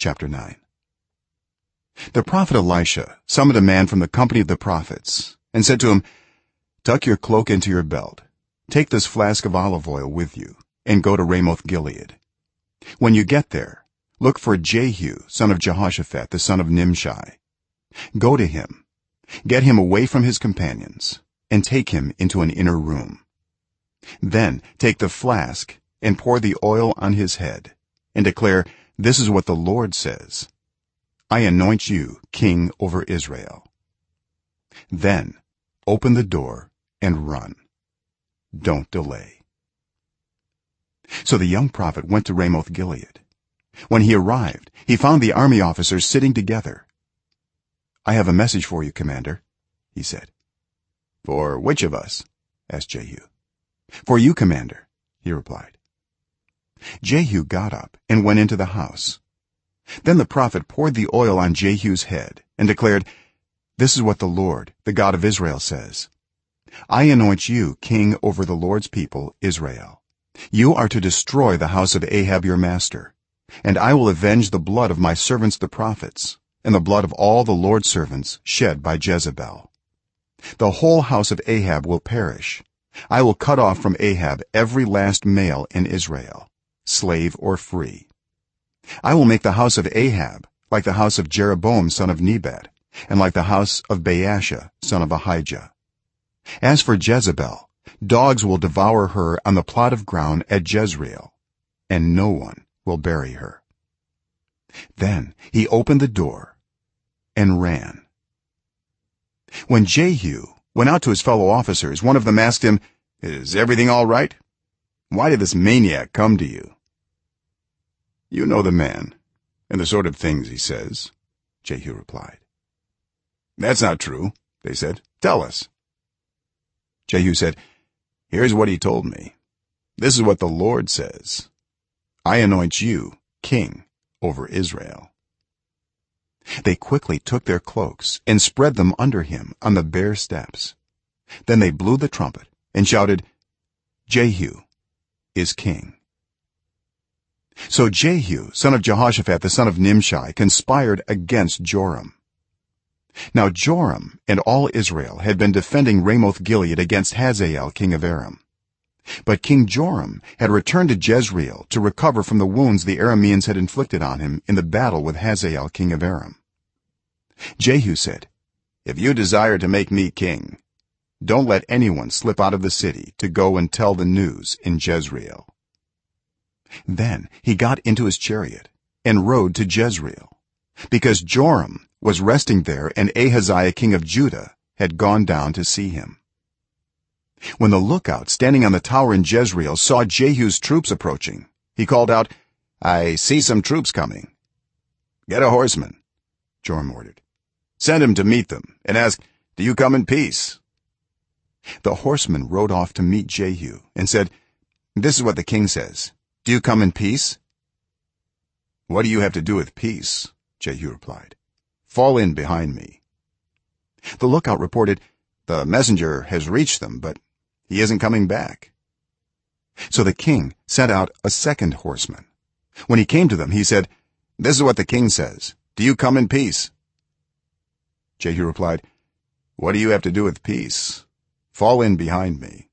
chapter 9 the prophet elisha summoned a man from the company of the prophets and said to him tuck your cloak into your belt. Take this flask of olive oil with you and go to ramoth gilead. When you get there look for jehu son of jehoshaphat the son of nimshi. Go to him. Get him away from his companions and take him into an inner room. Then take the flask and pour the oil on his head and declare this is what the lord says. I anoint you king over israel. Then open the door and run. Don't delay. So the young prophet went to ramoth gilead. When he arrived he found the army officers sitting together. I have a message for you commander he said. For which of us? asked jehu. For you commander he replied jehu got up and went into the house. Then the prophet poured the oil on jehu's head and declared this is what the lord the god of israel says. I anoint you king over the lord's people israel. You are to destroy the house of ahab your master and i will avenge the blood of my servants the prophets and the blood of all the lord's servants shed by jezebel. The whole house of ahab will perish. I will cut off from ahab every last male in israel slave or free. I will make the house of ahab like the house of jeroboam son of nebat and like the house of baasha son of ahijah. As for jezebel dogs will devour her on the plot of ground at jezreel and no one will bury her. Then he opened the door and ran. When jehu went out to his fellow officers one of them asked him is everything all right? Why did this maniac come to you you know the man and the sort of things he says jehu replied. That's not true they said. Tell us. Jehu said here's what he told me. This is what the lord says. I anoint you king over israel. They quickly took their cloaks and spread them under him on the bare steps. Then they blew the trumpet and shouted jehu is king so jehu son of jehoshaphat the son of nimshi conspired against joram. Now joram and all israel had been defending ramoth gilead against hazael king of aram. But king joram had returned to jezreel to recover from the wounds the arameans had inflicted on him in the battle with hazael king of aram. Jehu said if you desire to make me king don't let anyone slip out of the city to go and tell the news in jezreel then he got into his chariot and rode to jezreel. Because joram was resting there and ahaziah king of judah had gone down to see him. When the lookout standing on the tower in jezreel saw jehu's troops approaching he called out i see some troops coming. Get a horseman joram ordered. Send him to meet them and ask do you come in peace the horseman rode off to meet jehu and said this is what the king says do you come in peace? What do you have to do with peace? Jehu replied. Fall in behind me. The lookout reported the messenger has reached them but he isn't coming back. So the king sent out a second horseman. When he came to them he said this is what the king says. Do you come in peace? Jehu replied what do you have to do with peace? Fall in behind me.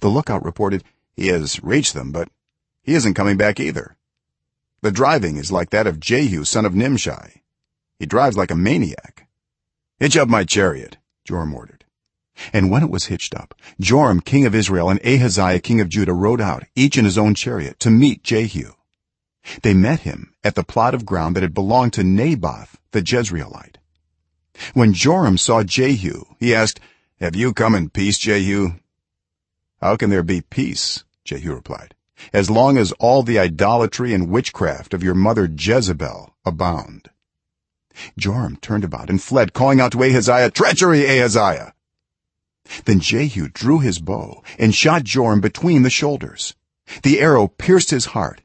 The lookout reported he has reached them but he isn't coming back either. The driving is like that of jehu son of nimshi. He drives like a maniac. Hitch up my chariot joram ordered. And when it was hitched up joram king of israel and ahaziah king of judah rode out each in his own chariot to meet jehu. They met him at the plot of ground that had belonged to naboth the jezreelite. When joram saw jehu he asked have you come in peace jehu? How can there be peace? Jehu replied as long as all the idolatry and witchcraft of your mother jezebel abound. Joram turned about and fled calling out to ahaziah treachery ahaziah! Then jehu drew his bow and shot joram between the shoulders. The arrow pierced his heart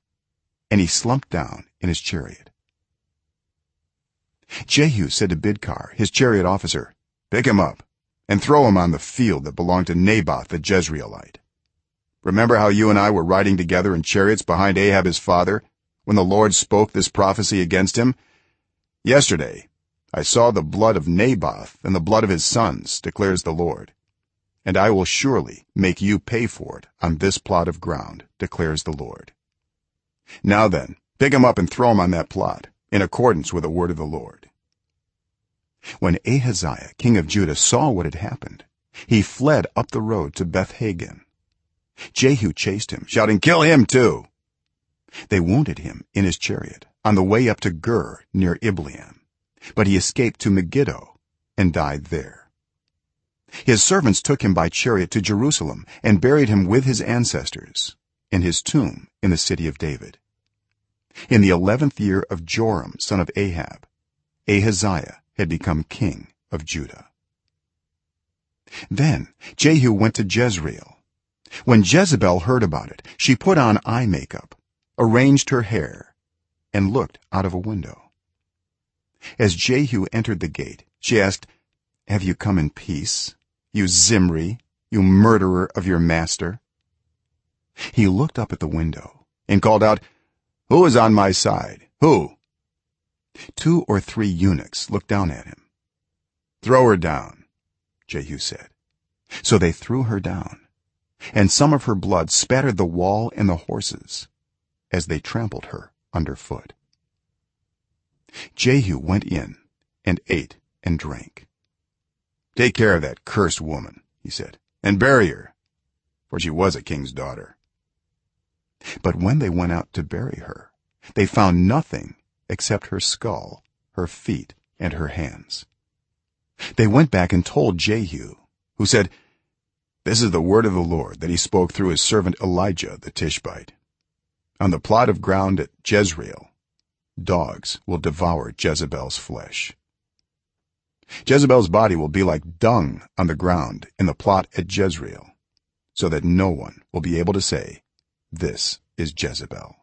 and he slumped down in his chariot. Jehu said to bidkar his chariot officer pick him up and throw him on the field that belonged to naboth the jezreelite remember how you and i were riding together in chariots behind ahab his father when the lord spoke this prophecy against him? Yesterday i saw the blood of naboth and the blood of his sons declares the lord. And i will surely make you pay for it on this plot of ground declares the lord. Now then pick him up and throw him on that plot in accordance with the word of the lord. When ahaziah king of judah saw what had happened he fled up the road to bethhaggan jehu chased him shouting kill him too! They wounded him in his chariot on the way up to gur near ibleam but he escaped to megiddo and died there. His servants took him by chariot to jerusalem and buried him with his ancestors in his tomb in the city of david. In the 11th year of joram son of ahab ahaziah had become king of judah. Then jehu went to jezreel when jezebel heard about it she put on eye makeup arranged her hair and looked out of a window. As jehu entered the gate she asked have you come in peace you zimri you murderer of your master? He looked up at the window and called out who is on my side? Who? Two or three eunuchs looked down at him. Throw her down jehu said. So they threw her down and some of her blood spattered the wall and the horses as they trampled her underfoot. Jehu went in and ate and drank. Take care of that cursed woman he said and bury her for she was a king's daughter. But when they went out to bury her they found nothing except her skull her feet and her hands. They went back and told jehu who said this is the word of the lord that he spoke through his servant elijah the tishbite. On the plot of ground at jezreel dogs will devour jezebel's flesh. Jezebel's body will be like dung on the ground in the plot at jezreel so that no one will be able to say this is jezebel